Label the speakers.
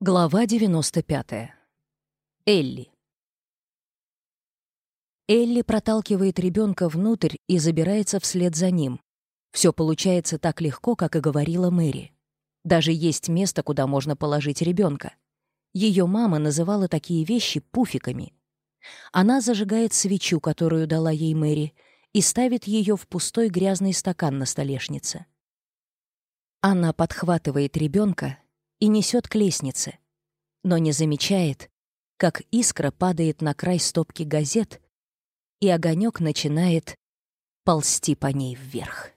Speaker 1: Глава 95. Элли. Элли проталкивает ребенка внутрь и забирается вслед за ним. Все получается так легко, как и говорила Мэри. Даже есть место, куда можно положить ребенка. Ее мама называла такие вещи пуфиками. Она зажигает свечу, которую дала ей Мэри, и ставит ее в пустой грязный стакан на столешнице. Она подхватывает ребенка и несет к лестнице, но не замечает, как искра падает на край стопки газет, и огонек начинает ползти по ней вверх.